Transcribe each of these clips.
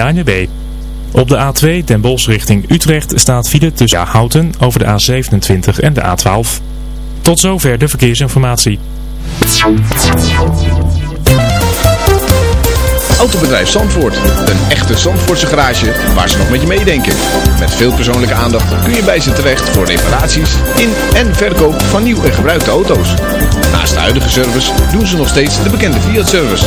de ANWB. Op de A2 Den Bosch richting Utrecht staat file tussen Houten over de A27 en de A12. Tot zover de verkeersinformatie. Autobedrijf Zandvoort. Een echte Zandvoortse garage waar ze nog met je meedenken. Met veel persoonlijke aandacht kun je bij ze terecht voor reparaties in en verkoop van nieuw en gebruikte auto's. Naast de huidige service doen ze nog steeds de bekende Fiat-service.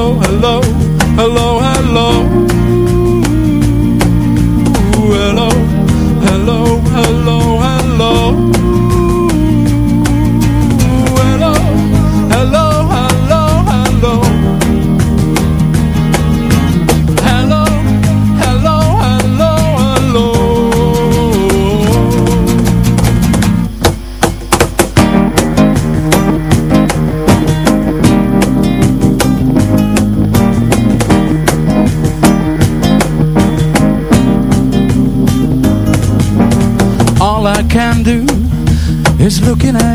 Hello, hello, hello, is looking at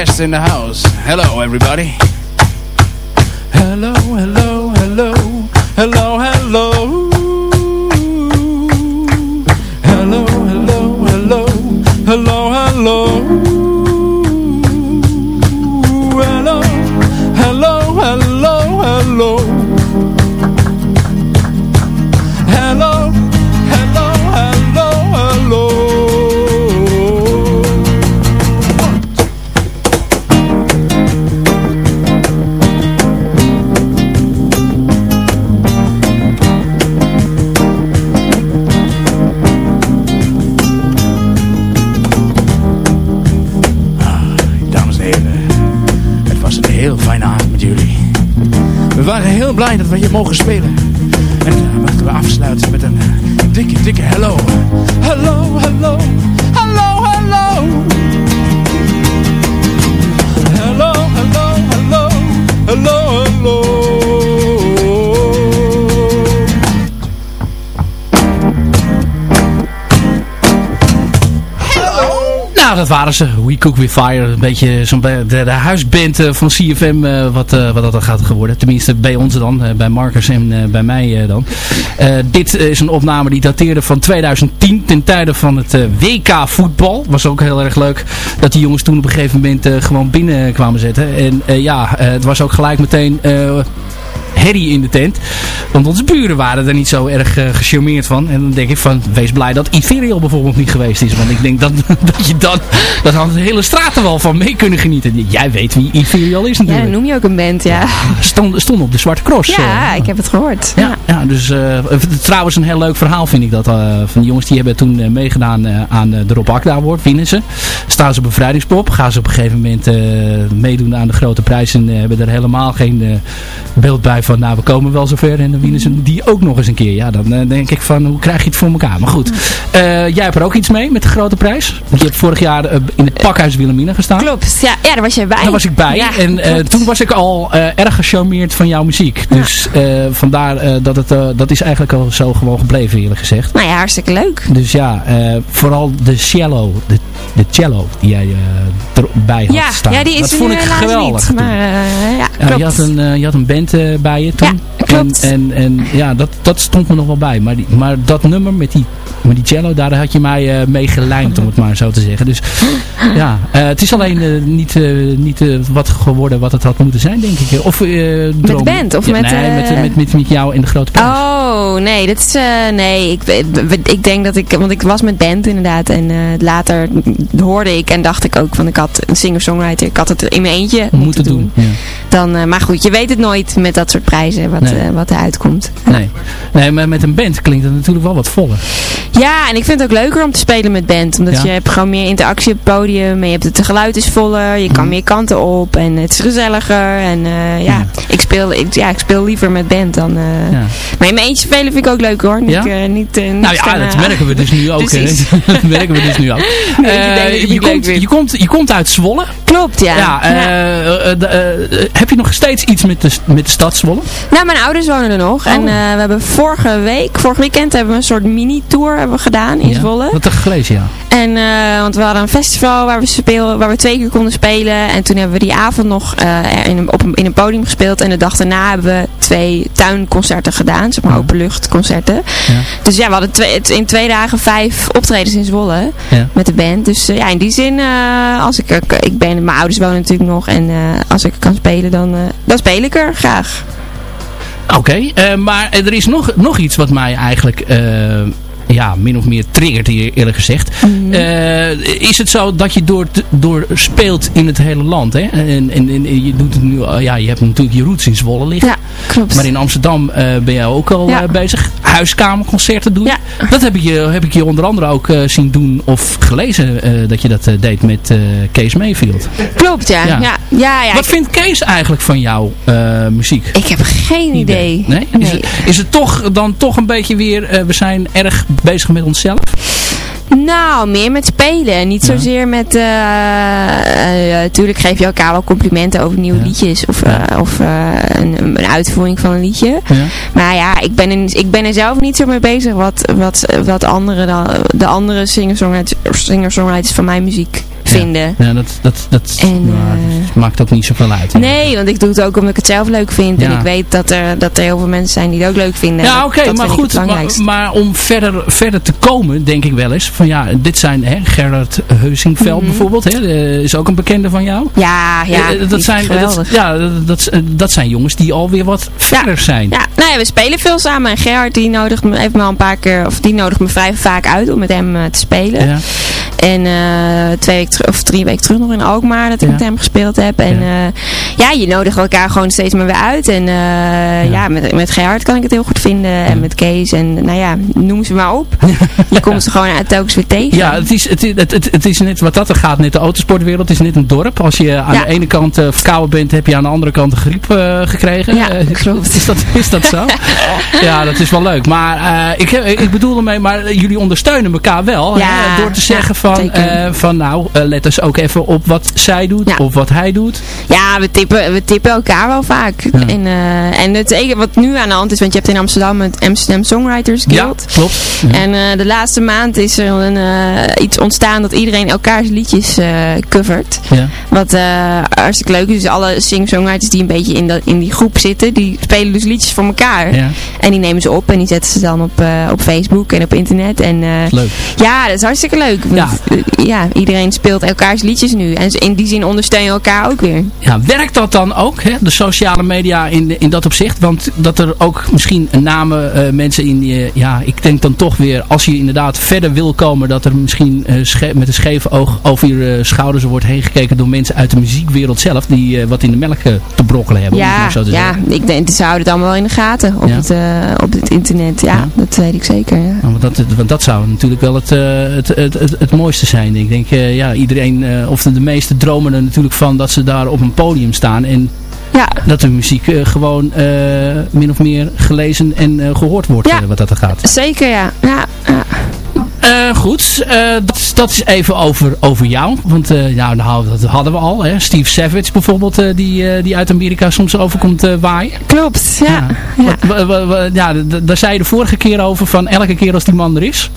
Oh, a new guest in the house. Hello, everybody. Hello, hello, hello, hello. Dat we hier mogen spelen. En uh, mochten we afsluiten met een eh, dikke, dikke. Hello, dat waren ze. We Cook With Fire. Een beetje zo'n de, de huisband eh, van CFM eh, wat, eh, wat dat gaat geworden. Tenminste bij ons dan. bij Marcus en bij mij dan. Dit is een opname die dateerde van 2010. Ten tijde van het WK voetbal. Was ook heel erg leuk dat die jongens toen op een gegeven moment gewoon binnen kwamen zetten. En ja, het was ook gelijk meteen... herrie in de tent. Want onze buren waren er niet zo erg eh, gecharmeerd van. En dan denk ik van, wees blij dat Inferior bijvoorbeeld niet geweest is. Want ik denk dat, dat je dan, dat had de hele straat er wel van mee kunnen genieten. Jij weet wie Inferior is Ja, natuurlijk. dan noem je ook een band, ja. Stond, stond op de Zwarte Cross. Ja, eh. ik heb het gehoord. Ja, ja dus eh, trouwens een heel leuk verhaal vind ik dat. van die jongens die hebben toen meegedaan aan de Rob Akda Award. Winnen ze. Staan ze op bevrijdingspop. Gaan ze op een gegeven moment meedoen aan de grote prijs. En hebben er helemaal geen beeld bij van nou we komen wel zover. En dan winnen ze die ook nog eens een keer. Ja dan eh, denk ik van hoe krijg je het voor elkaar. Maar goed. Eh, jij hebt er ook iets mee met de grote prijs. Want je hebt vorig jaar eh, in het pakhuis Wilhelmina gestaan. Klopt, ja, ja, daar was jij bij. Daar was ik bij. Ja, en toen was ik al erg gecharmeerd van jouw muziek. Dus vandaar dat het dat is eigenlijk al zo gewoon gebleven eerlijk gezegd. Nou ja, hartstikke leuk. Dus ja, vooral de cello, de, de cello die jij eh, erbij had Ja, staan. ja, die is dat vond ik geweldig. niet. toen. Maar eh, ja, klopt. je, had een, eh, je had een band bij je toen. Ja, klopt. En, en, en ja, dat, dat stond me nog wel bij. Maar, die, maar dat nummer met die, met die cello, daar had je mij eh, mee gelijmd, om het maar zo te zeggen. Dus ja, het is alleen niet, niet wat geworden wat het had moeten zijn, denk ik. Of, droom- band, of Ja, met, Nee, met, met, met, met jou in de grote prijs. Oh, nee, dit is, nee, ik, ik, denk dat ik, want ik was met band inderdaad en later hoorde ik en dacht ik ook van ik had een singer-songwriter, ik had het in mijn eentje moeten, moeten doen. Ja. Dan, eh, maar goed, je weet het nooit met dat soort prijzen wat, Nee. eh, wat eruit komt. Nee. nee, maar met een band klinkt het natuurlijk wel wat voller. Ja, en ik vind het ook leuker om te spelen met band. Omdat Ja. je hebt gewoon meer interactie op het podium. En je hebt het, het geluid is voller. Je kan Mhm. meer kanten op. En het is gezelliger. En eh, ja, Ja. Ik, speel, ik, ja, ik speel liever met band dan... Ja. Maar in mijn eentje spelen vind ik ook leuk hoor. Niet, niet, niet Nou ja, stemmen. dat merken we dus nu ook. dat merken we dus nu ook. Nee, je, komt, je, komt, je komt uit Zwolle. Klopt, ja. Ja, heb je nog steeds iets met de, met de stad Zwolle? Nou, mijn ouders wonen er nog. En Oh. eh, we hebben vorige week, vorig weekend, hebben we een soort mini-tour gedaan in Ja, Zwolle. Dat heb ik gelezen, ja. En, eh, want we hadden een festival waar we, speel, waar we twee keer konden spelen. En toen hebben we die avond nog eh, in, een, op een, in een podium gespeeld. En de dag daarna hebben we twee tuinconcerten gedaan. Zeg maar openluchtconcerten. Ja. Dus ja, we hadden twee, in twee dagen vijf optredens in Zwolle. Ja. Met de band. Dus ja, in die zin, als ik, ik ben, mijn ouders wonen natuurlijk nog. En als ik kan spelen, dan, eh, dan speel ik er graag. Oké, eh, maar er is nog, nog iets wat mij eigenlijk eh, ja, min of meer triggert hier eerlijk gezegd. Mhm. Eh, is het zo dat je door, door speelt in het hele land? Hè? En, en, en je doet het nu, eh, ja, je hebt natuurlijk je roots in Zwolle liggen. Ja, klopt. Maar in Amsterdam eh, ben jij ook al Ja. bezig. Huiskamerconcerten doen. Ja. Dat heb ik, je, heb ik je onder andere ook zien doen of gelezen dat je dat deed met Kees Mayfield. Klopt, ja. Ja. Ja, ja, Wat vindt Kees eigenlijk van jouw muziek? ik heb geen idee. Nee? Is, Het, is het toch dan toch een beetje weer, we zijn erg bezig met onszelf? Nou, meer met spelen. Niet Ja. zozeer met... Natuurlijk geef je elkaar wel complimenten over nieuwe Ja. liedjes. Of, of een, een uitvoering van een liedje. Ja. Maar ja, ik ben, in, ik ben er zelf niet zo mee bezig wat, wat, wat andere dan, de andere singer-songwriters singer-songwriters van mijn muziek vinden. Ja, dat, dat, dat, En, eh, dat maakt ook niet zoveel uit. Nee, want ik doe het ook omdat ik het zelf leuk vind. En ik weet dat er, dat er heel veel mensen zijn die het ook leuk vinden. Ja, oké, maar goed. Maar, maar om verder, verder te komen, denk ik wel eens. Van ja, dit zijn hè, Gerard Heusingveld Mhm. bijvoorbeeld. Hè, eh, is ook een bekende van jou. Ja, ja, Eh, dat, zijn, dat, ja, dat, dat, dat zijn jongens die alweer wat verder zijn. Ja, nou ja, we spelen veel samen. En Gerard die nodigt me, heeft me al een paar keer, of die nodigt me vrij vaak uit om met hem eh, te spelen. Ja. En eh, twee weken of drie weken terug nog in Alkmaar dat ik Ja. met hem gespeeld heb. En Ja. ja, ja je nodigt elkaar gewoon steeds maar weer uit. En eh, ja. met, met Gerard kan ik het heel goed vinden. En met Kees. En nou ja, noem ze maar op. je komt ze gewoon uit telkens weer tegen. Ja, het is, het, het, het, het is net wat dat er gaat, net de autosportwereld. Het is net een dorp. Als je aan de ene kant eh, verkouden bent, heb je aan de andere kant de griep eh, gekregen. Ja, Eh, klopt. Is dat, is dat zo? ja, dat is wel leuk. Maar eh, ik, ik bedoel ermee, maar jullie ondersteunen elkaar wel. Ja, hè, door te zeggen ja, van, eh, van nou, eh, let eens ook even op wat zij doet Ja. of wat hij doet. Ja, we tippen, we tippen elkaar wel vaak. Ja. En, eh, en het enige wat nu aan de hand is, want je hebt in Amsterdam het Amsterdam Songwriters Guild. Ja, klopt. En eh, de laatste maand is er een, eh, iets ontstaan dat iedereen elkaars liedjes covert. Ja. Wat hartstikke leuk is. Dus alle sing-songwriters die een beetje in, dat, in die groep zitten, die spelen dus liedjes voor elkaar. Ja, En die nemen ze op en die zetten ze dan op, op Facebook en op internet. En leuk. ja, dat is hartstikke leuk. Want, Ja. ja, iedereen speelt elkaars liedjes nu. En in die zin ondersteun je elkaar ook weer. Ja, werkt dat dan ook, hè? de sociale media in, in dat opzicht? Want dat er ook misschien namen, eh, mensen in die, eh, ja, ik denk dan toch weer, als je inderdaad verder wil komen, dat er misschien eh, met een scheef oog over je schouders wordt heen gekeken door mensen uit de muziekwereld zelf, die wat in de melk te brokkelen hebben. Ja, zo te ja zeggen. ik denk, ze houden het allemaal wel in de gaten op, Ja. het, op het internet. Ja, Ja. dat weet ik zeker. Ja. Nou, Want dat, want dat zou natuurlijk wel het, het, het, het, het mooiste zijn. Ik denk, ja, iedereen, eh, of de, de meeste dromen er natuurlijk van dat ze daar op een podium staan. En Ja. dat de muziek eh, gewoon eh, min of meer gelezen en eh, gehoord wordt, Ja. wat dat er gaat. Zeker, ja. ja, ja. Eh, goed, eh, dat, is- dat is even over, over jou. Want eh, ja, nou, dat hadden we al. Hè. Steve Savage bijvoorbeeld, die, die uit Amerika soms overkomt waaien. Klopt, ja. ja. Ja, d- daar zei je de vorige keer over van elke keer als die man er is,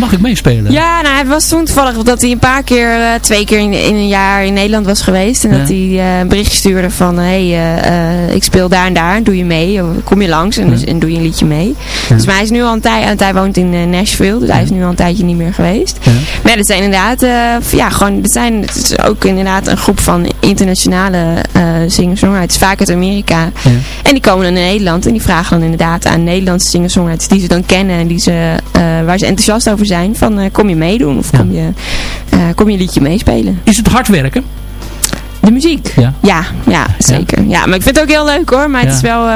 mag ik meespelen. Ja, nou, het was toen toevallig dat hij een paar keer, twee keer in, in een jaar in Nederland was geweest. En dat Ja. hij een berichtje stuurde van, hé, hey, ik speel daar en daar, doe je mee? Kom je langs en, dus- en doe je een liedje mee? Dus maar hij is nu al een tijd, want hij woont in Nashville, dus hij is nu al een tijdje niet meer geweest. Ja. Maar ja, dat zijn inderdaad, eh, ja, gewoon, dat zijn, het is ook inderdaad een groep van internationale singer-songwriters, vaak uit Amerika. Ja. En die komen dan in Nederland en die vragen dan inderdaad aan Nederlandse singer-songwriters die ze dan kennen en die ze, eh, waar ze enthousiast over zijn van kom je meedoen of kom, je, kom je een liedje meespelen. Is het hard werken? De muziek? Ja. Ja, ja, zeker. Ja. maar ik vind het ook heel leuk hoor. Maar het Ja. is wel, eh,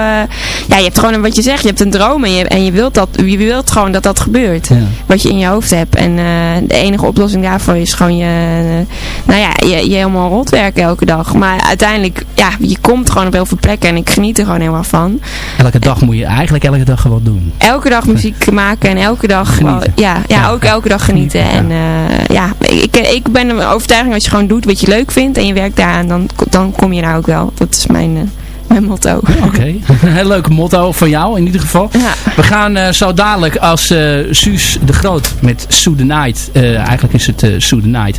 ja, je hebt gewoon wat je zegt, je hebt een droom en je, en je wilt dat, je wilt gewoon dat dat gebeurt. Ja. Wat je in je hoofd hebt. En eh, de enige oplossing daarvoor is gewoon je, eh, nou ja, je, je helemaal rot werken elke dag. Maar uiteindelijk, ja, je komt gewoon op heel veel plekken en ik geniet er gewoon erg van. Elke dag moet je eigenlijk elke dag gewoon doen. Elke dag muziek maken en elke dag wel- ja, ja, ook elke dag genieten. En ja, ik, ik ben een overtuiging als je gewoon doet wat je leuk vindt en je werkt dan, dan kom je nou ook wel. Dat is mijn, eh, mijn motto. Oké, heel leuk motto van jou in ieder geval. We gaan eh, zo dadelijk als uh, Suus de Groot met Sue the Night, uh, eigenlijk is het uh, Sue the Night.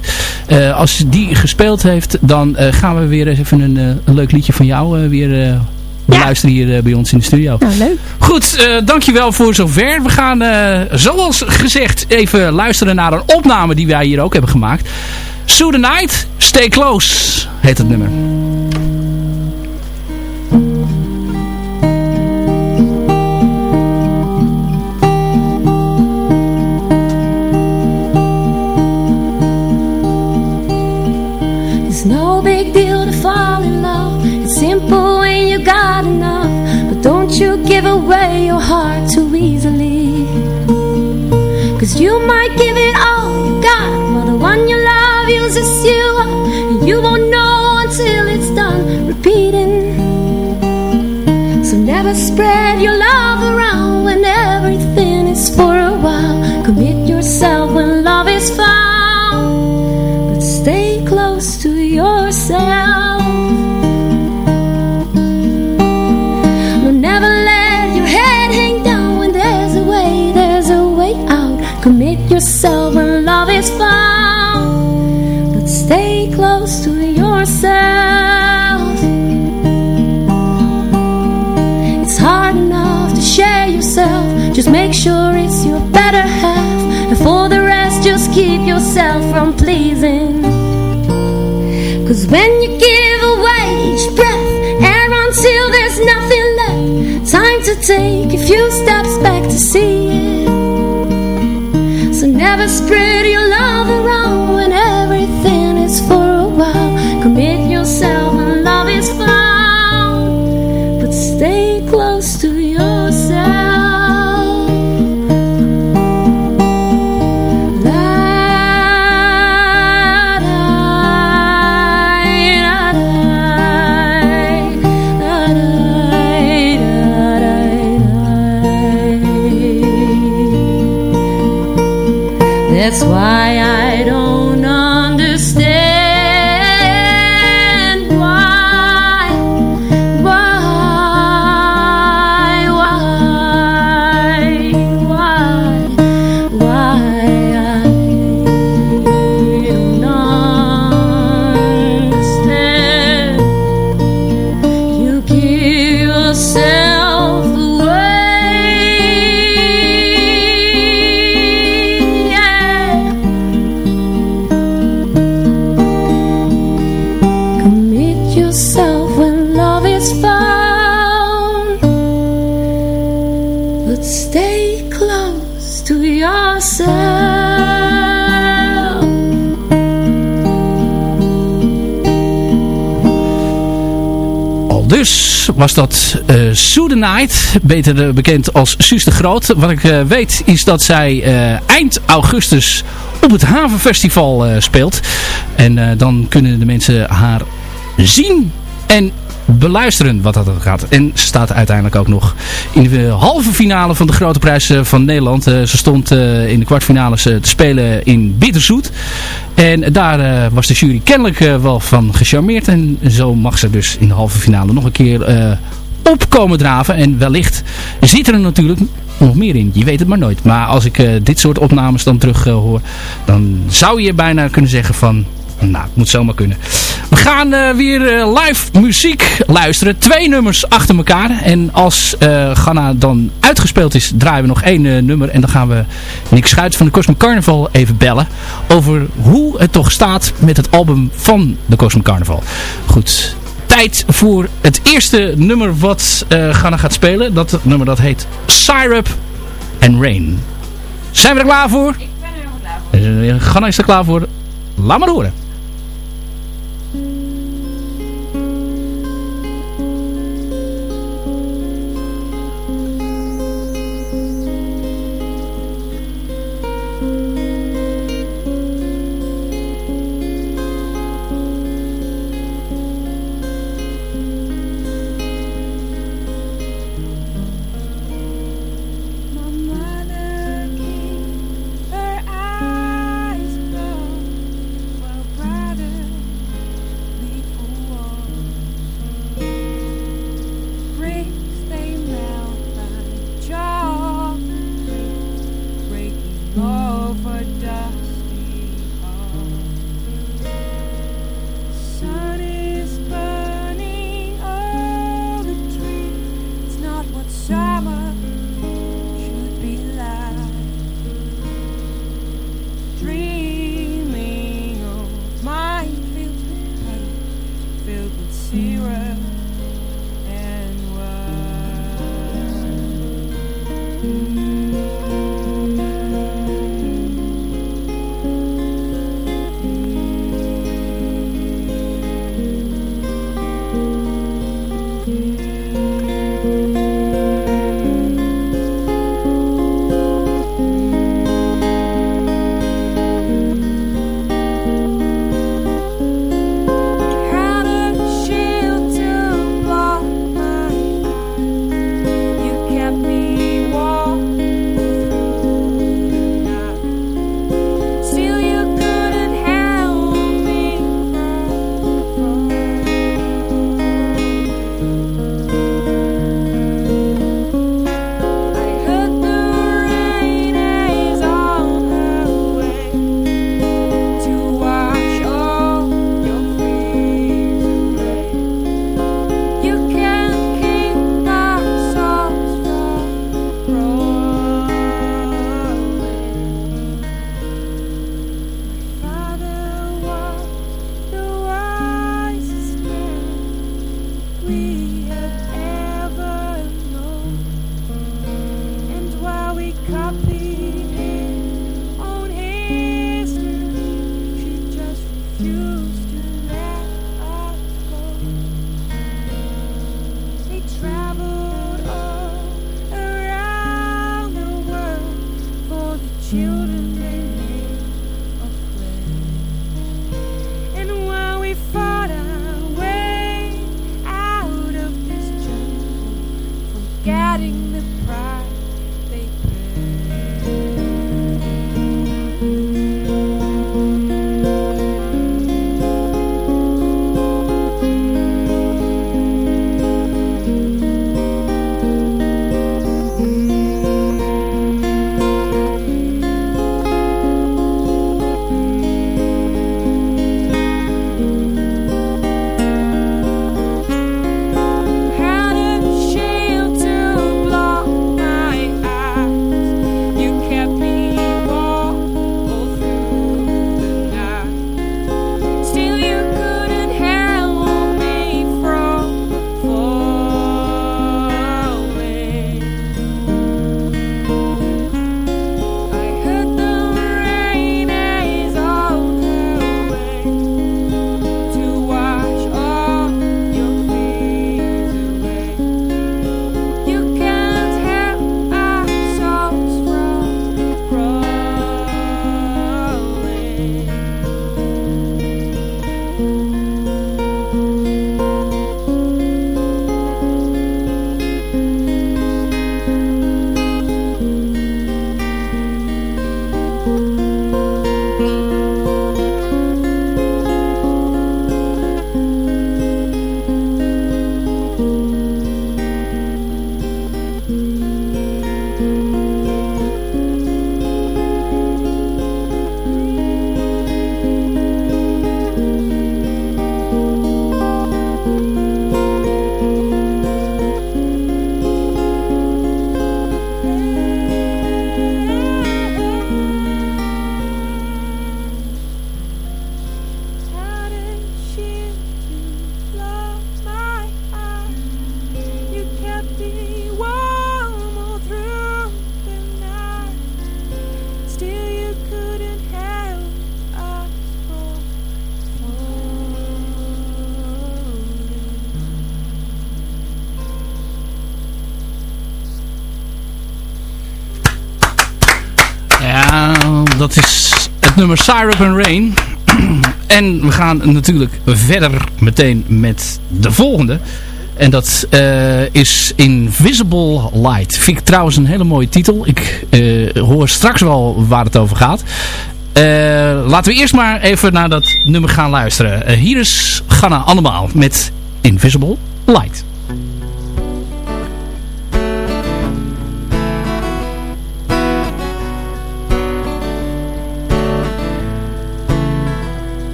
als die gespeeld heeft, dan gaan we weer even een, een leuk liedje van jou weer beluisteren hier bij ons in de studio. Nou, leuk. Goed, dankjewel voor zover. We gaan zoals gezegd even luisteren naar een opname die wij hier ook hebben gemaakt. Sue the Night, Stay Close heet het nummer. Done So never spread your love around When everything is for a while. Commit yourself when love is found. But stay close to yourself. No, never let your head hang down when there's a way, there's a way out. Commit yourself when love is found. But stay close to yourself make sure it's your better half. And for the rest just keep yourself from pleasing. Cause when you give away each breath Air until there's nothing left Time to take a few steps back to see it. So never spread your love was uh, the Night, beter bekend als Suus de Groot. Wat ik uh, weet is dat zij eind augustus op het Havenfestival speelt. En dan kunnen de mensen haar zien en beluisteren wat dat gaat. En ze staat uiteindelijk ook nog in de halve finale van de Grote Prijs eh, van Nederland. Eh, ze stond eh, in de kwartfinales te spelen in Bitterzoet. En daar was de jury kennelijk wel van gecharmeerd. En zo mag ze dus in de halve finale nog een keer opkomen draven. En wellicht zit er natuurlijk nog meer in. Je weet het maar nooit. Maar als ik dit soort opnames dan terug hoor, dan zou je bijna kunnen zeggen van... Nou, het moet zomaar kunnen. We gaan uh, weer live muziek luisteren. Twee nummers achter elkaar. En als Ghana dan uitgespeeld is, draaien we nog één nummer. En dan gaan we Nick Schuit van de Cosmic Carnival even bellen. Over hoe het toch staat met het album van de Cosmic Carnival. Goed, tijd voor het eerste nummer wat Ghana gaat spelen. Dat nummer dat heet Syrup and Rain. Zijn we er klaar voor? Ik ben er helemaal klaar voor. Ghana is er klaar voor. Laat maar horen. Dat is het nummer Syrup and Rain. en we gaan natuurlijk verder meteen met de volgende. En dat uh, is Invisible Light. Vind ik trouwens een hele mooie titel. Ik uh, hoor straks wel waar het over gaat. Uh, laten we eerst maar even naar dat nummer gaan luisteren. hier is Ganna allemaal met Invisible Light.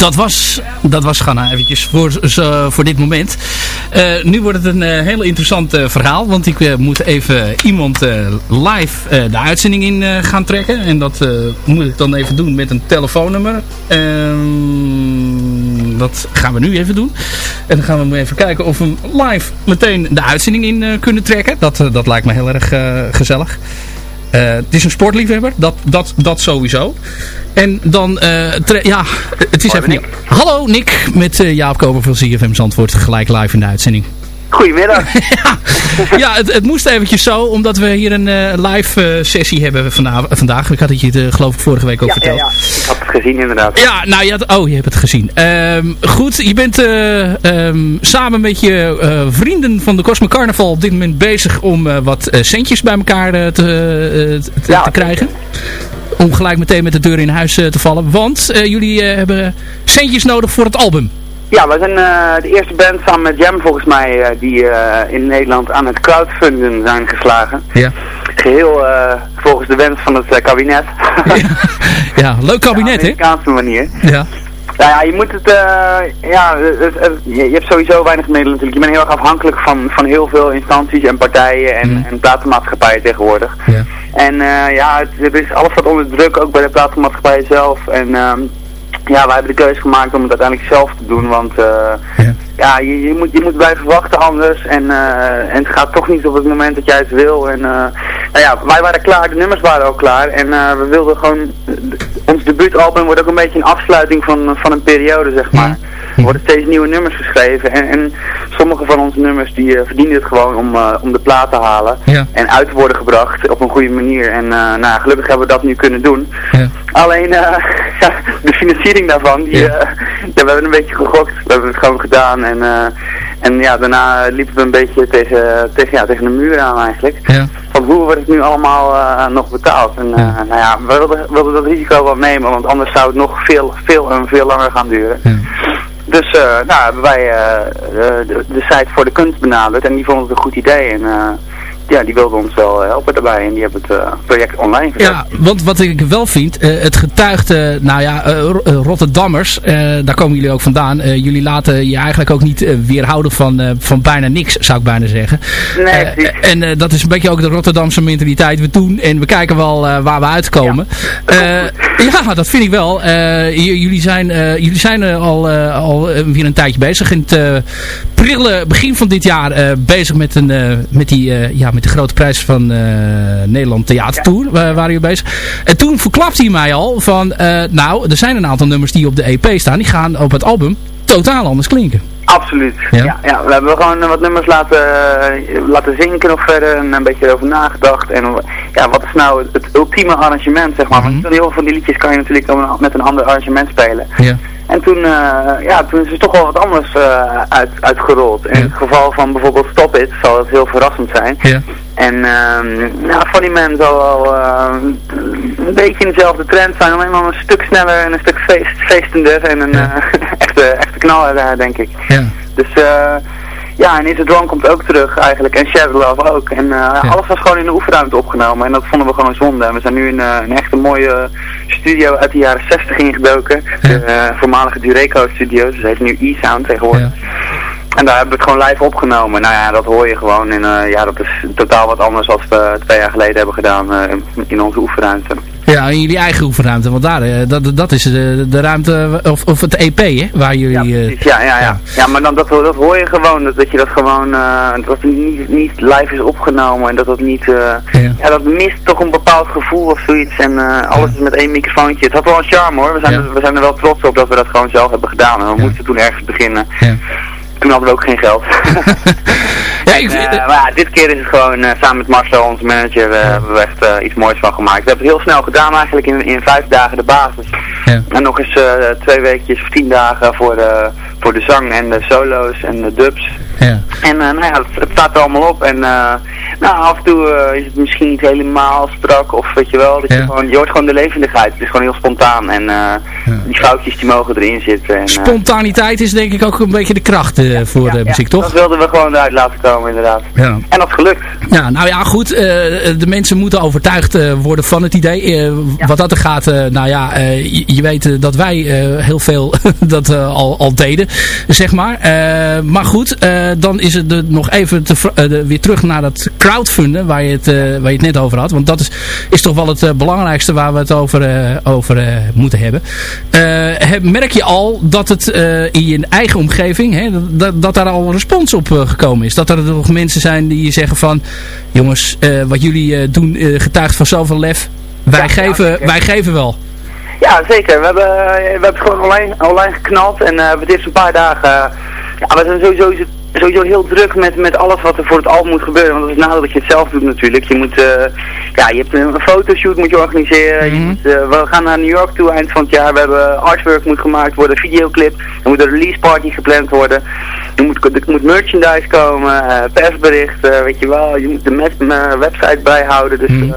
Dat was, dat was Ganna eventjes voor, zo, voor dit moment. Eh, nu wordt het een uh, heel interessant verhaal. Want ik moet even iemand live de uitzending in gaan trekken. En dat moet ik dan even doen met een telefoonnummer. Ehm, dat gaan we nu even doen. En dan gaan we even kijken of we live meteen de uitzending in kunnen trekken. Dat, dat lijkt me heel erg gezellig. Uh, het is een sportliefhebber, dat, dat, dat sowieso. En dan, uh, ja, het is even niet... Hallo Nick, met uh, Jaap Koper van CFM Zandvoort, gelijk live in de uitzending. Goedemiddag. ja, ja het, het, moest eventjes zo, omdat we hier een uh, live uh, sessie hebben vandaag, vandaag. Ik had het je uh, geloof ik vorige week ook ja, verteld. Ja, ja, ik had het gezien inderdaad. Ja, nou je had, oh je hebt het gezien. Um, goed, je bent um, samen met je vrienden van de Cosmo Carnaval op dit moment bezig om wat centjes bij elkaar te, te, ja, te krijgen. Om gelijk meteen met de deur in huis te vallen. Want jullie hebben centjes nodig voor het album. Ja, wij zijn uh, de eerste band samen met Jam volgens mij uh, die uh, in Nederland aan het crowdfunden zijn geslagen. Ja. Geheel volgens de wens van het kabinet. ja. ja, leuk kabinet hè? Op een Amerikaanse manier. Ja. Nou ja, je moet het, ja, het, het, je, hebt sowieso weinig middelen natuurlijk. Je bent heel erg afhankelijk van, van heel veel instanties en partijen en, mm. en platenmaatschappijen tegenwoordig. Ja. En ja, het, het, is alles wat onder druk, ook bij de platenmaatschappij zelf. En um, ja, wij hebben de keuze gemaakt om het uiteindelijk zelf te doen, want uh, ja, ja je, je, moet, je moet blijven wachten anders en, uh, en het gaat toch niet op het moment dat jij het wil. En uh, nou ja, wij waren klaar, de nummers waren ook klaar en we wilden gewoon, ons debuutalbum wordt ook een beetje een afsluiting van, van een periode, zeg maar. Er worden steeds nieuwe nummers geschreven en, en sommige van onze nummers die verdienen het gewoon om, om de plaat te halen ja. en uit te worden gebracht op een goede manier. En nou ja, gelukkig hebben we dat nu kunnen doen. Ja. Alleen de financiering daarvan, die, ja. we hebben een beetje gegokt, we hebben het gewoon gedaan en, en ja, daarna liepen we een beetje tegen, tegen, ja, tegen de muur aan eigenlijk. Ja. Van hoe wordt het nu allemaal nog betaald? En nou ja, we wilden, wilden dat risico wel nemen, want anders zou het nog veel, veel en veel langer gaan duren. Dus nou, hebben wij de, de site voor de kunst benaderd en die vonden het een goed idee. En, ja, die wilden ons wel helpen daarbij en die hebben het uh, project online gezet. Ja, want wat ik wel vind, uh, het getuigt, uh, nou ja, Rotterdammers, daar komen jullie ook vandaan. jullie laten je eigenlijk ook niet weerhouden van, van bijna niks, zou ik bijna zeggen. Nee, En dat is een beetje ook de Rotterdamse mentaliteit. We doen en we kijken wel waar we uitkomen. Ja, ja, dat vind ik wel. jullie zijn, jullie zijn al, al weer een tijdje bezig. In het prille begin van dit jaar bezig met, een, met die, ja, met de grote prijs van Nederland Theatertour. Ja. Waren jullie bezig. En toen verklapte hij mij al van, nou, er zijn een aantal nummers die op de EP staan. Die gaan op het album totaal anders klinken. Absoluut. Ja? ja, ja, we hebben gewoon wat nummers laten, laten zinken nog verder en een beetje erover nagedacht. En ja, wat is nou het, ultieme arrangement, zeg maar. Mm -hmm. Want heel veel van die liedjes kan je natuurlijk met een ander arrangement spelen. Ja. En toen, uh, ja, toen is er toch wel wat anders uh, uit, uitgerold. In ja. het geval van bijvoorbeeld Stop It zal het heel verrassend zijn. Ja. En um, nou, Funny Man zal wel uh, een beetje in dezelfde trend zijn. Alleen maar een stuk sneller en een stuk feest, feestender. En een ja. echte, echte knaller, denk ik. Ja. Dus uh, ja, en It Wrong komt ook terug eigenlijk. En Share Love ook. En ja. alles was gewoon in de oefenruimte opgenomen. En dat vonden we gewoon zonde. En we zijn nu in uh, een echt een mooie studio uit de jaren 60 ingedoken. Ja. De uh, voormalige Dureco studios. Dus heet nu E-Sound tegenwoordig. Ja. En daar hebben we het gewoon live opgenomen. Nou ja, dat hoor je gewoon. En ja, dat is totaal wat anders dan we twee jaar geleden hebben gedaan in onze oefenruimte. Ja, in jullie eigen oefenruimte. Want daar, dat, dat is de, de ruimte, of, of het EP, hè? Waar jullie... Ja, precies, ja, ja, ja. Ja, maar dan, dat, dat hoor je gewoon. Dat, dat je dat gewoon, uh, dat het niet, niet live is opgenomen. En dat dat niet, uh, ja. ja. dat mist toch een bepaald gevoel of zoiets. En uh, alles is met één microfoontje. Het had wel een charme hoor. We zijn, er, we zijn er wel trots op dat we dat gewoon zelf hebben gedaan. En we moesten toen ergens beginnen. Toen hadden we ook geen geld. ja, ik, uh, maar ja, dit keer is het gewoon uh, samen met Marcel, onze manager, uh, hebben we echt iets moois van gemaakt. We hebben het heel snel gedaan eigenlijk in, in vijf dagen de basis. Ja. En nog eens twee weekjes of tien dagen voor de, voor de zang en de solo's en de dubs. Ja. En nou ja, het, het, staat er allemaal op. En nou, af en toe is het misschien niet helemaal strak. Of weet je wel, dat je, gewoon, je hoort gewoon de levendigheid. Het is gewoon heel spontaan. En die foutjes die mogen erin zitten. En, Spontaniteit is denk ik ook een beetje de kracht voor de muziek, toch? dat wilden we gewoon eruit laten komen inderdaad. Ja. En dat gelukt. Ja, nou ja, goed. de mensen moeten overtuigd worden van het idee. Wat dat er gaat, nou ja, je, je, weet dat wij heel veel dat al, al deden, zeg maar. maar goed, dan is het er nog even te, weer terug naar dat crowdfunden waar je het, waar je het net over had. Want dat is, is toch wel het belangrijkste waar we het over, over moeten hebben. merk je al dat het in je eigen omgeving, hè, dat, dat daar al respons op gekomen is? Dat er nog mensen zijn die zeggen van, jongens, wat jullie doen getuigt van zoveel lef. Wij, geven, wij geven wel. Ja, zeker. We hebben, we hebben het gewoon online, online geknald en we hebben dit een paar dagen... ja, we zijn sowieso, sowieso heel druk met, met alles wat er voor het album moet gebeuren. Want dat is nadeel dat je het zelf doet natuurlijk. Je moet, uh, ja, je hebt een fotoshoot moet je organiseren. je moet, uh, we gaan naar New York toe eind van het jaar. We hebben artwork moet gemaakt worden, videoclip. Er moet een release party gepland worden. Er moet, er moet merchandise komen, persberichten, weet je wel. Je moet de met, website bijhouden. Dus mm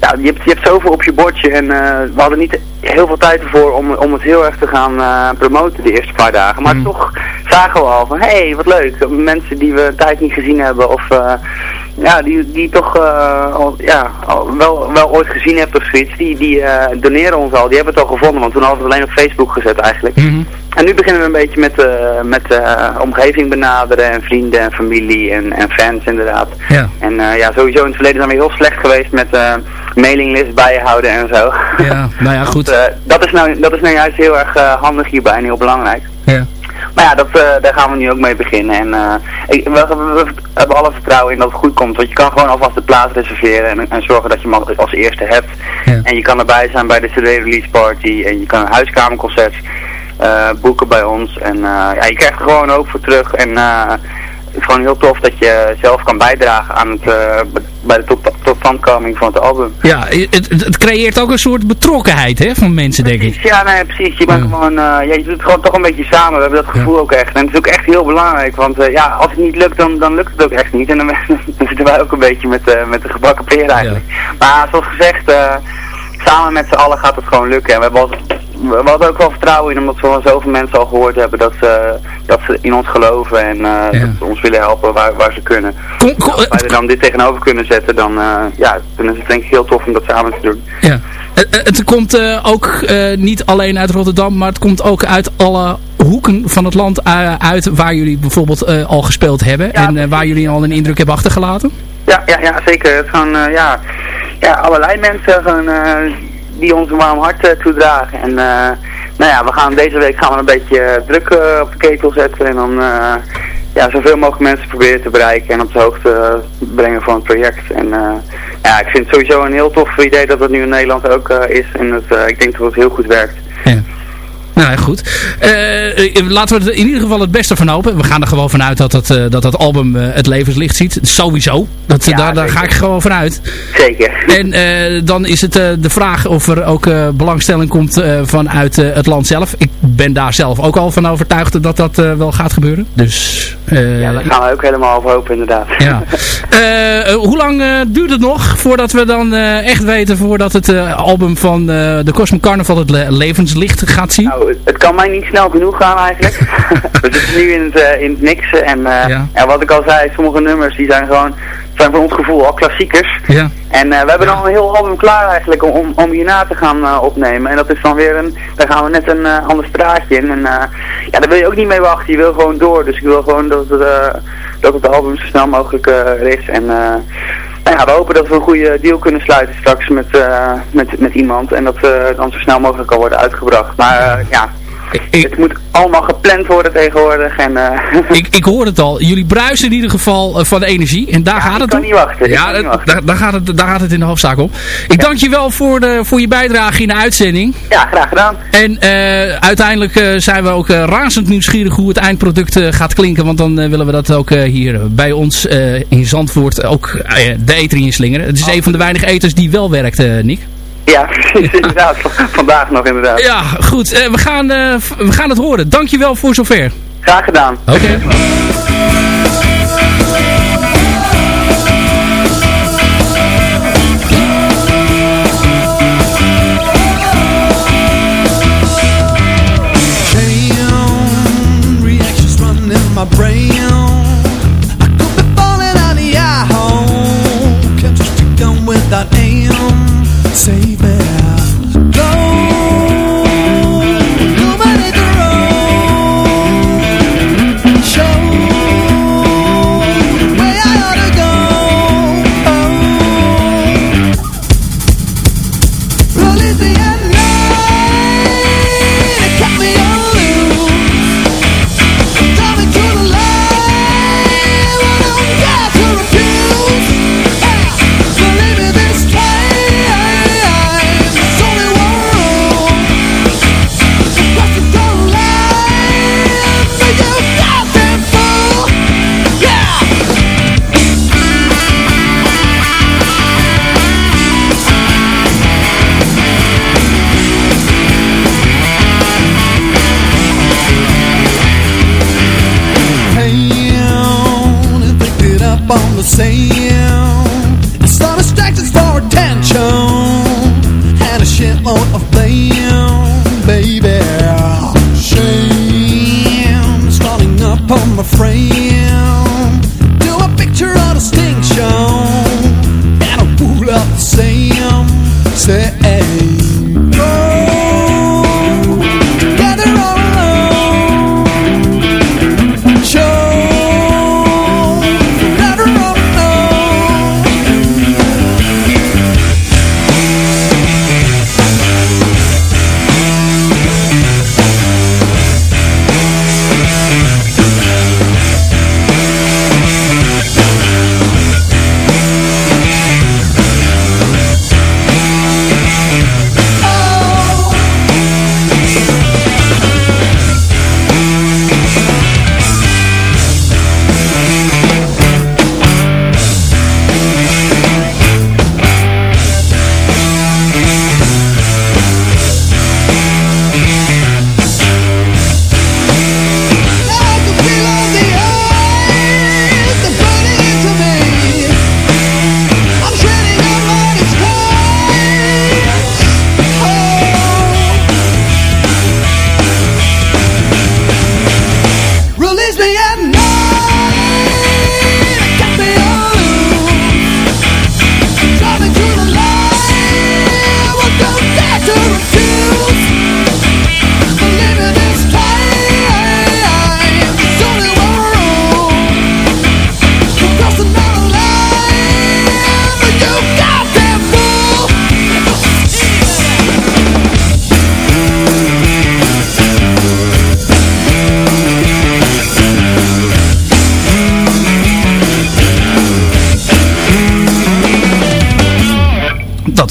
ja, je hebt, je hebt zoveel op je bordje en we hadden niet heel veel tijd ervoor om, om het heel erg te gaan uh, promoten de eerste paar dagen. Maar toch zagen we al van, hé, hey, wat leuk. Mensen die we een tijd niet gezien hebben of uh, ja, die, die toch uh, al, ja, al wel, wel ooit gezien hebben of zoiets, die, die doneren ons al. Die hebben het al gevonden, want toen hadden we het alleen op Facebook gezet eigenlijk. Mm -hmm. En nu beginnen we een beetje met, met omgeving benaderen en vrienden en familie en, en fans inderdaad. Ja. En ja, sowieso in het verleden zijn we heel slecht geweest met mailinglist bijhouden en zo. Ja, nou ja, goed. uh, dat, is nou, dat is nou juist heel erg uh, handig hierbij en heel belangrijk. Ja. Maar ja, dat, uh, daar gaan we nu ook mee beginnen. En ik, we, we, hebben alle vertrouwen in dat het goed komt. Want je kan gewoon alvast de plaats reserveren en, en zorgen dat je hem als eerste hebt. Ja. En je kan erbij zijn bij de CD-release party. En je kan een huiskamerconcert boeken bij ons. En ja, je krijgt er gewoon ook voor terug. En het is gewoon heel tof dat je zelf kan bijdragen aan het, uh, bij de tot, totstandkoming van het album. Ja, het, het, creëert ook een soort betrokkenheid hè, van mensen, precies, denk ik. Ja, nee, precies. Je, bent Ja. gewoon, uh, ja, je doet het gewoon toch een beetje samen. We hebben dat gevoel ook echt. En het is ook echt heel belangrijk. Want uh, ja, als het niet lukt, dan, dan lukt het ook echt niet. En dan, dan zitten wij ook een beetje met, met de gebakken peren eigenlijk. Maar zoals gezegd, samen met z'n allen gaat het gewoon lukken. En we hebben al we hadden ook wel vertrouwen in, omdat we van zoveel mensen al gehoord hebben dat ze, dat ze in ons geloven en uh, ja. dat ze ons willen helpen waar, waar ze kunnen. Kom, kom, Als wij er dan dit tegenover kunnen zetten, dan, uh, ja, dan is het denk ik heel tof om dat samen te doen. Ja. Het, komt uh, ook niet alleen uit Rotterdam, maar het komt ook uit alle hoeken van het land uit waar jullie bijvoorbeeld al gespeeld hebben ja, en waar jullie al een indruk hebben achtergelaten? Ja, ja, ja zeker. Het gewoon, ja, ja, allerlei mensen gewoon die ons een warm hart uh, toedragen. En uh, nou ja, we gaan deze week gaan we een beetje uh, druk op de ketel zetten en dan ja, zoveel mogelijk mensen proberen te bereiken en op de hoogte brengen van het project. En ja, ik vind het sowieso een heel tof idee dat het nu in Nederland ook is en het, ik denk dat het heel goed werkt. Ja. Nou, goed. Uh, laten we er in ieder geval het beste van hopen. We gaan er gewoon vanuit dat dat, uh, dat, dat album uh, het levenslicht ziet. Sowieso. Dat, ja, daar, daar ga ik gewoon vanuit. Zeker. En dan is het de vraag of er ook belangstelling komt vanuit het land zelf. Ik ben daar zelf ook al van overtuigd dat dat wel gaat gebeuren. Dus, ja, daar gaan we ook helemaal over hopen inderdaad. Ja. hoe lang duurt het nog voordat we dan echt weten voordat het album van de Cosmic Carnival het le levenslicht gaat zien? Nou, het kan mij niet snel genoeg gaan eigenlijk. we zitten nu in het, uh, in het niksen en uh, ja. ja. wat ik al zei, sommige nummers die zijn gewoon, zijn voor ons gevoel al klassiekers. Ja. En uh, we hebben Ja. al een heel album klaar eigenlijk om, om hierna te gaan opnemen. En dat is dan weer een, daar gaan we net een ander straatje in. En ja, daar wil je ook niet mee wachten, je wil gewoon door. Dus ik wil gewoon dat het, dat het album zo snel mogelijk er is. En nou ja, we hopen dat we een goede deal kunnen sluiten straks met, uh, met, met iemand. En dat uh, dan zo snel mogelijk kan worden uitgebracht. Maar uh, ja, ik, het moet allemaal gepland worden tegenwoordig. En, ik, ik hoor het al. Jullie bruisen in ieder geval van de energie. En daar ja, gaat het kan om. Niet wachten, ja, niet wachten. Daar, daar, gaat het, daar gaat het in de hoofdzaak om. Ik ja. dank je wel voor, de, voor je bijdrage in de uitzending. Ja, graag gedaan. En uiteindelijk zijn we ook razend nieuwsgierig hoe het eindproduct gaat klinken. Want dan willen we dat ook hier bij ons in Zandvoort ook de eter in slingeren. Het is oh. een van de weinige eters die wel werkt, Nick. Ja, inderdaad. Vandaag nog inderdaad. Ja, goed. Eh, we, gaan, eh, we gaan het horen. Dankjewel voor zover. Graag gedaan. Oké.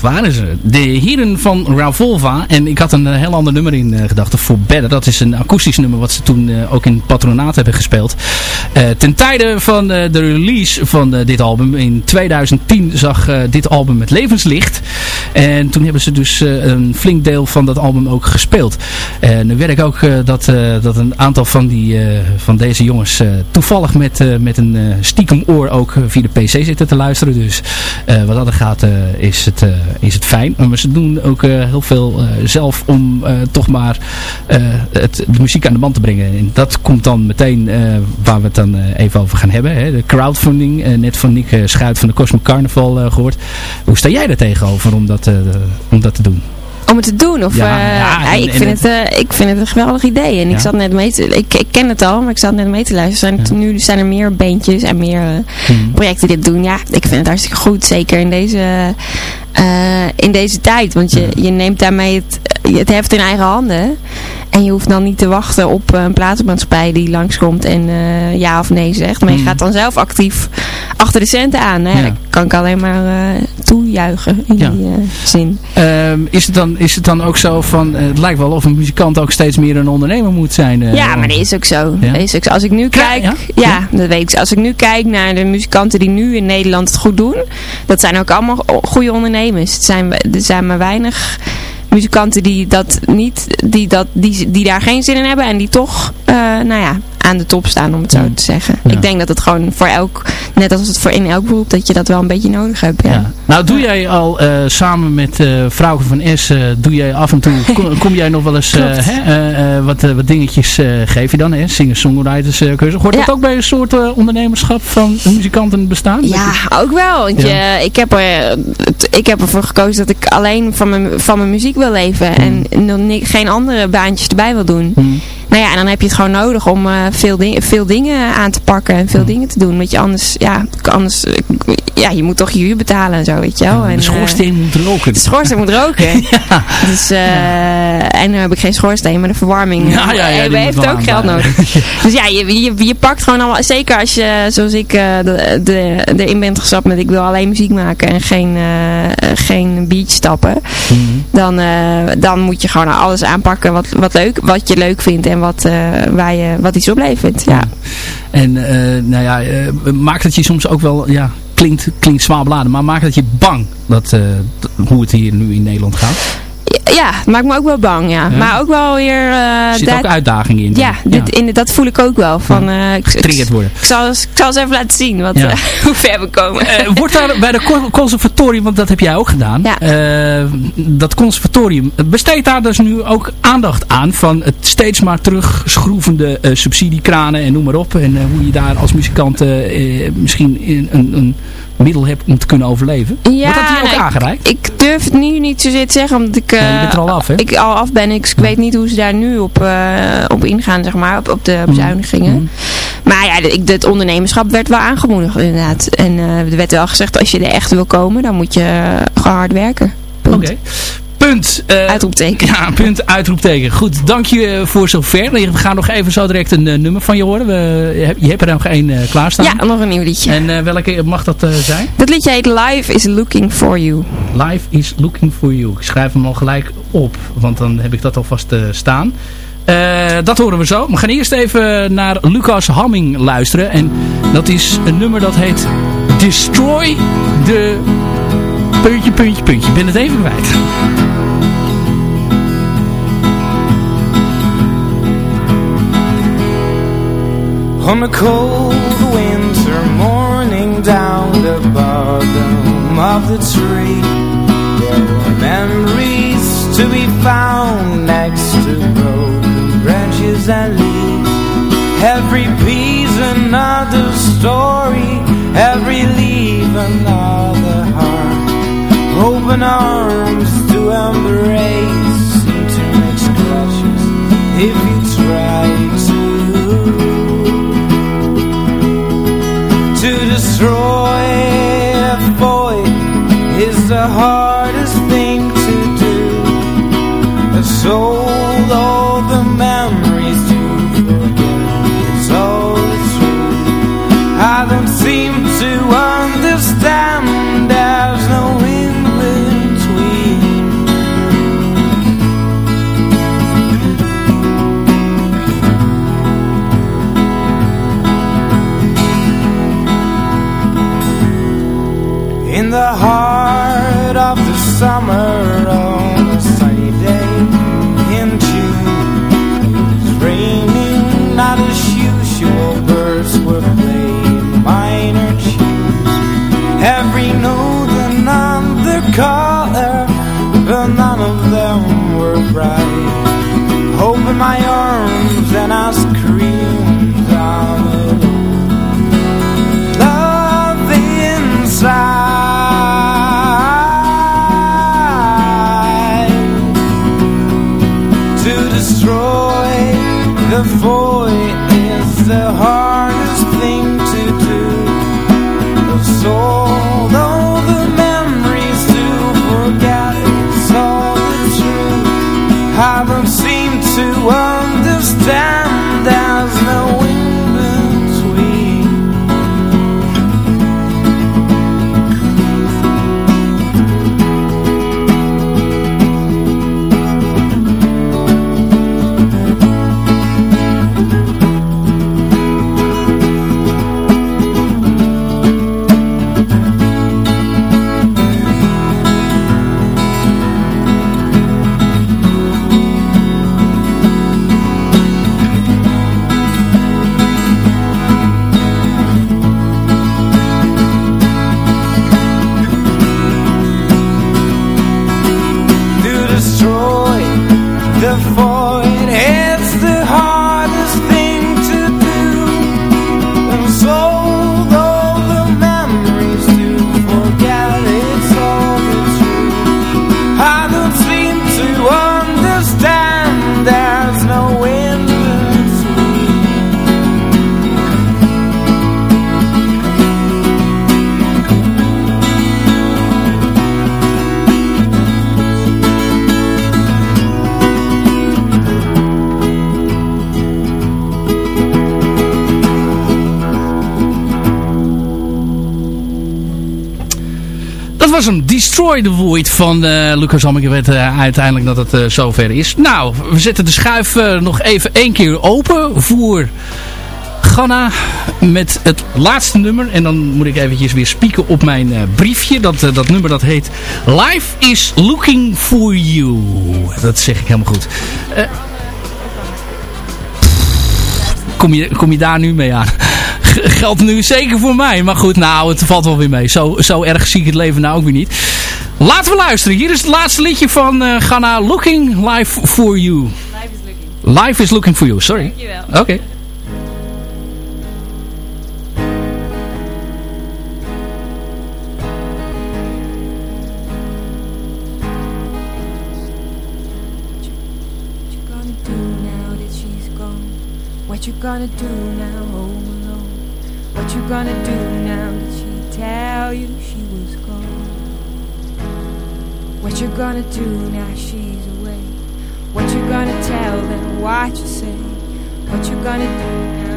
Waren ze. De heren van Ravolva. En ik had een eh, heel ander nummer in eh, gedachten. For Better. Dat is een akoestisch nummer wat ze toen eh, ook in patronaat hebben gespeeld. Ten tijde van de release van dit album. In 2010 zag dit album het levenslicht. En toen hebben ze dus een flink deel van dat album ook gespeeld. En nu weet ik ook dat, dat een aantal van, die, van deze jongens toevallig met, met een stiekem oor ook via de pc zitten te luisteren. Dus wat dat gaat is, het, is het fijn. Maar ze doen ook eh, heel veel eh, zelf om eh, toch maar eh, het, de muziek aan de band te brengen. En dat komt dan meteen eh, waar we het dan eh, even over gaan hebben. Hè. De crowdfunding, eh, net van Nick eh, Schuit van de Cosmic Carnival eh, gehoord. Hoe sta jij daar tegenover om dat, eh, om dat te doen? Om het te doen? Of, Ja, eh, ja, ik, vind het, eh, ik vind het een geweldig idee. En ik zat net mee te, ik, ik ken het al, maar ik zat net mee te luisteren. En Nu zijn er meer bandjes en meer eh, Hmm. projecten die dit doen. Ja, ik vind het hartstikke goed. Zeker in deze, eh, in deze tijd. Want je, je neemt daarmee het, het heft in eigen handen. En je hoeft dan niet te wachten op eh, een platenmaatschappij die langskomt en eh, ja of nee zegt. Maar je Hmm. gaat dan zelf actief achter de centen aan. Hè? Ja. Dat kan ik alleen maar eh, toejuichen in Ja. die eh, zin. Ehm, is, het dan, is het dan ook zo van, eh, het lijkt wel of een muzikant ook steeds meer een ondernemer moet zijn? eh, Ja, maar dat is ook zo. Ja? Is ook zo. Als ik nu kijk, ja? dat weet ik. Als ik nu kijk naar de muzikanten die nu in Nederland het goed doen, dat zijn ook allemaal goede ondernemers. Het zijn, er zijn maar weinig muzikanten die dat niet, die, dat, die, die daar geen zin in hebben en die toch, eh, nou ja, aan de top staan om het zo te zeggen. Ja. Ik denk dat het gewoon voor elk, net als het voor in elk beroep, dat je dat wel een beetje nodig hebt. Ja. Nou, doe jij al eh, samen met eh Vrouwen van S, doe jij af en toe, kom, kom jij nog wel eens hè, wat, wat dingetjes geef je dan, hè? Singer-songwriters cursus. Hoort dat ook bij een soort ondernemerschap van muzikanten bestaan? Ja, ook wel. Want je, ik, heb er, ik heb ervoor gekozen dat ik alleen van mijn, van mijn muziek wil leven. En nog ni- geen andere baantjes erbij wil doen. Hmm. Nou ja, en dan heb je het gewoon nodig om eh, veel, ding, veel dingen aan te pakken en veel dingen te doen. Want je anders, ja, anders, eh, ja, je moet toch je huur betalen en zo, weet je wel. Ja, en, de schoorsteen moet roken. eh, de schoorsteen moet roken. Dus, eh, En nu heb ik geen schoorsteen, maar de verwarming Ja, ja, ja, eh, heeft ook geld nodig. Dus ja, je, je, je pakt gewoon allemaal, zeker als je, zoals ik, eh, de, de, erin bent gestapt met ik wil alleen muziek maken en geen, eh, geen beach stappen. Mhm. Dan, eh, dan moet je gewoon alles aanpakken wat, wat, leuk, wat je leuk vindt en wat, eh, waar je, wat iets oplevert. Ja. En eh, nou ja, eh, maakt het je soms ook wel, ja, klinkt, klinkt zwaar beladen, maar maakt het je bang dat, hoe het hier nu in Nederland gaat? Ja, maakt me ook wel bang, ja. Ja. Maar ook wel weer... Er zit ook uitdaging in. Ja, dit, In, dat voel ik ook wel. Van, ik, ik, Getriggerd worden. ik, zal, ik zal eens even laten zien wat, Ja. eh, hoe ver we komen. Wordt daar bij de co- conservatorium, want dat heb jij ook gedaan, dat conservatorium, besteedt daar dus nu ook aandacht aan van het steeds maar terugschroevende subsidiekranen en noem maar op. En hoe je daar als muzikant misschien in- een, een middel hebt om te kunnen overleven. Ja, wordt dat hier ook nou, ik- aangereikt? Ik durf het nu niet zozeer te zeggen, omdat ik, eh, Ja, je bent er al af, hè? ik al af ben. Ik, ik weet niet hoe ze daar nu op, eh, op ingaan, zeg maar, op, op de Mhm. bezuinigingen. Maar ja, ik- het ondernemerschap werd wel aangemoedigd, inderdaad. En eh, er werd wel gezegd, als je er echt wil komen, dan moet je gewoon hard werken. Oké. Punt. eh, uitroepteken. Ja, punt, uitroepteken. Goed, dank je eh, voor zover. We gaan nog even zo direct een eh, nummer van je horen. We, je, hebt, er nog één eh, klaarstaan. Ja, nog een nieuw liedje. En welke mag dat zijn? Dat liedje heet Life is Looking For You. Life is looking for you. Ik schrijf hem al gelijk op, want dan heb ik dat alvast staan. Dat horen we zo. We gaan eerst even naar Lucas Hamming luisteren. En dat is een nummer dat heet Destroy the... Puntje, puntje, puntje. Ik ben het even kwijt. On a cold winter morning down the bottom of the tree There were memories to be found next to broken branches and leaves Every piece another story, every leaf another heart Open arms to embrace, to make scratches if you try to to destroy a void is the hardest thing to do. I sold oh, Open my arms and I Dat was hem. Destroy the Void van eh, Lucas Hamming. Weet eh, uiteindelijk dat het eh, zover is. Nou, we zetten de schuif nog even één keer open voor Ganna met het laatste nummer. En dan moet ik eventjes weer spieken op mijn briefje. Dat, dat nummer dat heet Life is Looking for You. Dat zeg ik helemaal goed. Kom, je, kom je daar nu mee aan? Geldt nu zeker voor mij. Maar goed, nou, het valt wel weer mee. Zo, zo erg zie ik het leven nou ook weer niet. Laten we luisteren. Hier is het laatste liedje van eh Ganna. Looking Life for You. Life is looking for you, sorry. Dankjewel. Oké. Gone? What you gonna do gonna do now that she tell you she was gone? What you gonna do now she's away? What you gonna tell them what you say? What you gonna do now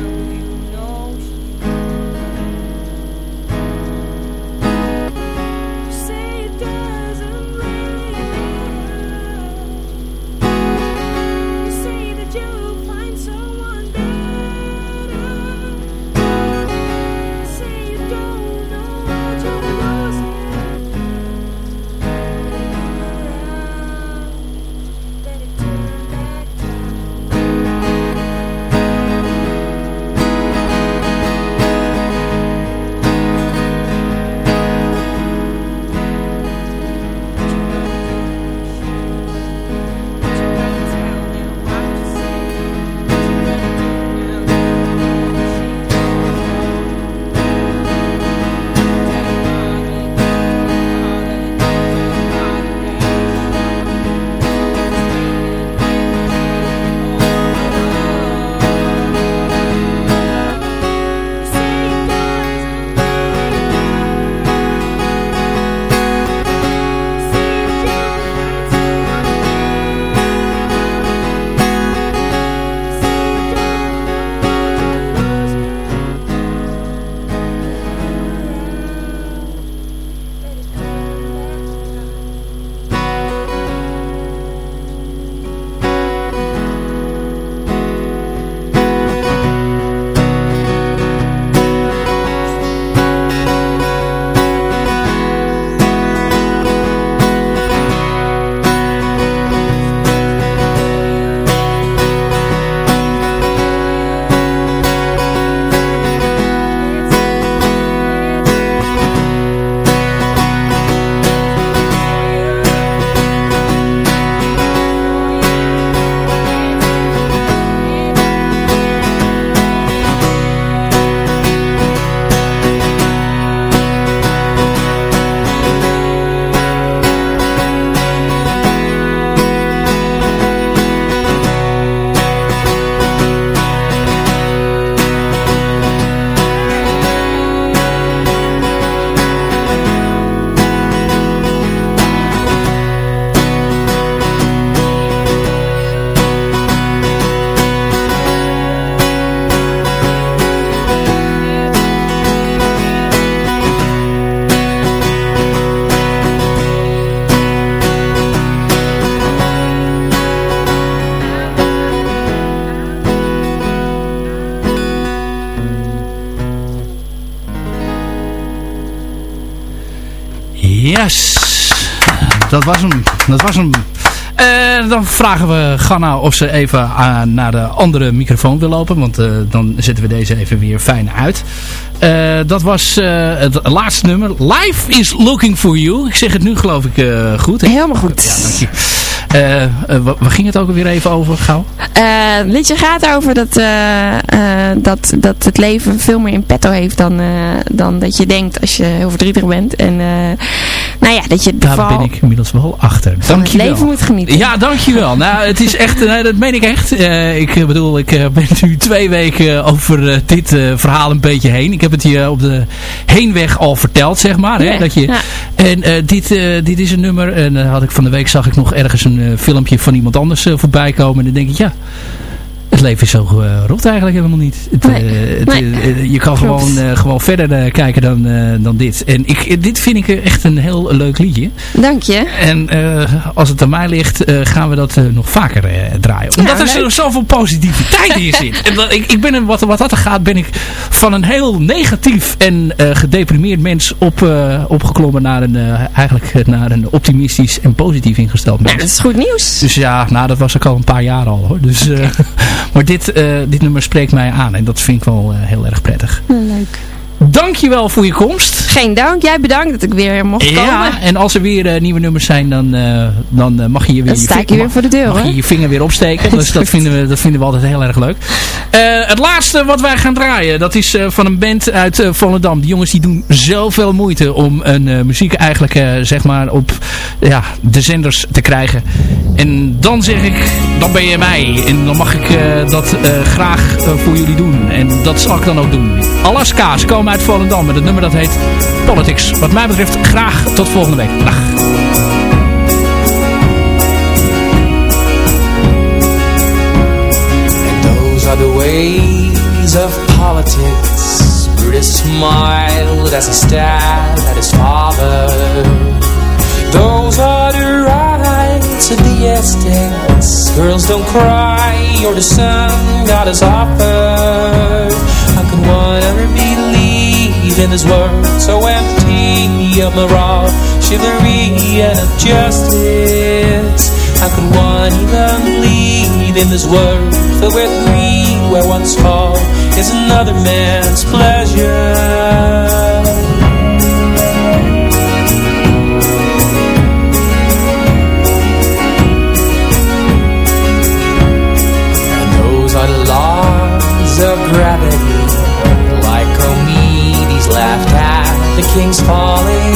Yes. Dat was hem. Dat was hem. Eh, dan vragen we Ganna of ze even eh, naar de andere microfoon wil lopen. Want eh, dan zetten we deze even weer fijn uit. Eh, dat was eh, het laatste nummer. Life is looking for you. Ik zeg het nu geloof ik eh, goed. hè? Helemaal goed. Ja, dank je. Waar ging het ook alweer even over, gauw? Eh, het liedje gaat over dat, eh, eh, dat, dat het leven veel meer in petto heeft dan, eh, dan dat je denkt als je heel verdrietig bent. En eh, nou ja, dat je Daar vooral ben ik inmiddels wel achter. van het Dankjewel. leven moet genieten. Ja, dankjewel. nou, het is echt, nee, dat meen ik echt. Eh, ik eh, bedoel, ik eh, ben nu twee weken over eh, dit eh, verhaal een beetje heen. Ik heb het je op de heenweg al verteld, zeg maar. Hè, Ja, dat je, ja. En eh, dit, eh, dit is een nummer. En eh, had ik van de week zag ik nog ergens een eh, filmpje van iemand anders eh, voorbij komen. En dan denk ik, ja, leven is zo uh, rot eigenlijk helemaal niet. Het, Nee. het, Nee. eh, je kan Klopt. gewoon, eh, gewoon verder eh, kijken dan, eh, dan dit. En ik, dit vind ik echt een heel leuk liedje. Dank je. En eh, als het aan mij ligt, eh, gaan we dat eh, nog vaker eh, draaien. Omdat er leuk. zoveel positiviteit in zit. En dat, ik, ik ben wat, wat dat er gaat, ben ik van een heel negatief en eh, gedeprimeerd mens op, eh, opgeklommen naar een, eh, eigenlijk eh, naar een optimistisch en positief ingesteld mens. Ja, dat is goed nieuws. Dus ja, nou, dat was ik al een paar jaar al hoor. Dus, eh, maar dit, eh, dit nummer spreekt mij aan en dat vind ik wel eh, heel erg prettig. Leuk. Dankjewel voor je komst. Geen dank. Jij bedankt dat ik weer mocht Ja, komen. en als er weer eh, nieuwe nummers zijn, dan, eh, dan eh, mag je je weer, Dan je sta weer voor de deur, mag je je vinger weer opsteken. Dus dat vinden, we, dat vinden we altijd heel erg leuk. Het laatste wat wij gaan draaien, dat is van een band uit Volendam. Die jongens die doen zoveel moeite om een muziek eigenlijk zeg maar op ja, de zenders te krijgen. En dan zeg ik, dan ben je mij. En dan mag ik dat graag voor jullie doen. En dat zal ik dan ook doen. Alaska, ze komen uit Volendam met het nummer dat heet Politics. Wat mij betreft graag tot volgende week. Dag. Those are the ways of politics. Brutus smiled as he stared at his father. Those are the rights of the estates. Girls don't cry, or the sun God has offered. How can one ever believe in this world so empty of morale, chivalry, and of justice? How could one even believe in this world filled with greed where one's fall is another man's pleasure? Laughed at the king's falling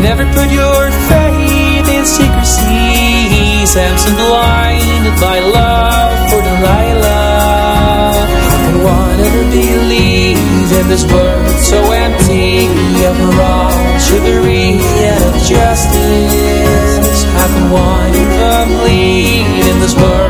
Never put your faith in secrecy Samson blinded by love for Delilah How can one ever believe in this world so empty of morale, chivalry and justice? How can one even believe in this world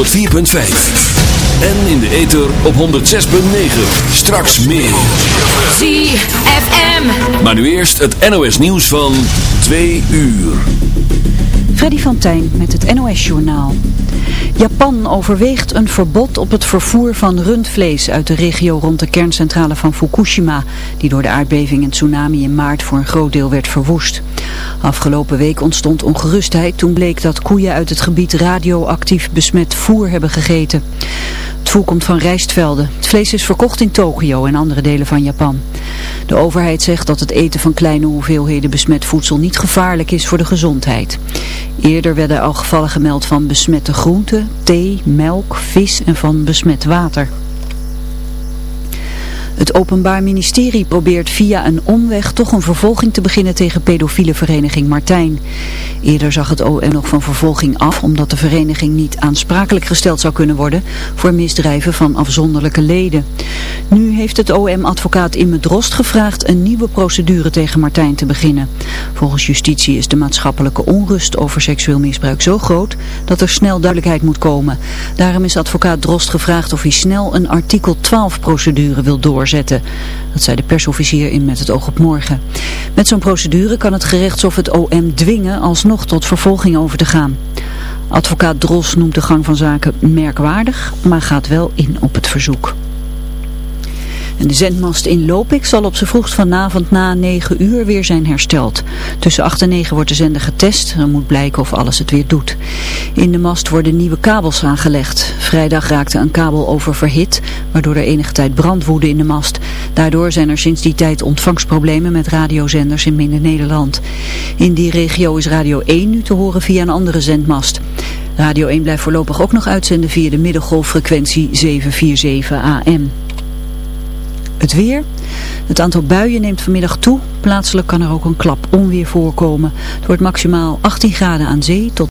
104.5. En in de ether op 106.9. Straks meer. ZFM. Maar nu eerst het NOS nieuws van 2 uur. Freddy van Tijn met het NOS-journaal. Japan overweegt een verbod op het vervoer van rundvlees uit de regio rond de kerncentrale van Fukushima, die door de aardbeving en tsunami in maart voor een groot deel werd verwoest. Afgelopen week ontstond ongerustheid toen bleek dat koeien uit het gebied radioactief besmet voer hebben gegeten. Het voer komt van rijstvelden. Het vlees is verkocht in Tokio en andere delen van Japan. De overheid zegt dat het eten van kleine hoeveelheden besmet voedsel niet gevaarlijk is voor de gezondheid. Eerder werden al gevallen gemeld van besmette groenten, thee, melk, vis en van besmet water. Het Openbaar Ministerie probeert via een omweg toch een vervolging te beginnen tegen pedofiele vereniging Martijn. Eerder zag het OM nog van vervolging af omdat de vereniging niet aansprakelijk gesteld zou kunnen worden voor misdrijven van afzonderlijke leden. Nu heeft het OM-advocaat Imme Drost gevraagd een nieuwe procedure tegen Martijn te beginnen. Volgens justitie is de maatschappelijke onrust over seksueel misbruik zo groot dat er snel duidelijkheid moet komen. Daarom is advocaat Drost gevraagd of hij snel een artikel 12 procedure wil doorzetten. Dat zei de persofficier in Met het oog op morgen. Met zo'n procedure kan het gerechtshof het OM dwingen alsnog tot vervolging over te gaan. Advocaat Dros noemt de gang van zaken merkwaardig, maar gaat wel in op het verzoek. De zendmast in Lopik zal op z'n vroegst vanavond na 9 uur weer zijn hersteld. Tussen 8 en 9 wordt de zender getest. Dan moet blijken of alles het weer doet. In de mast worden nieuwe kabels aangelegd. Vrijdag raakte een kabel oververhit, waardoor er enige tijd brand woedde in de mast. Daardoor zijn er sinds die tijd ontvangstproblemen met radiozenders in Midden-Nederland. In die regio is Radio 1 nu te horen via een andere zendmast. Radio 1 blijft voorlopig ook nog uitzenden via de middengolffrequentie 747 AM. Het weer. Het aantal buien neemt vanmiddag toe. Plaatselijk kan er ook een klap onweer voorkomen. Het wordt maximaal 18 graden aan zee tot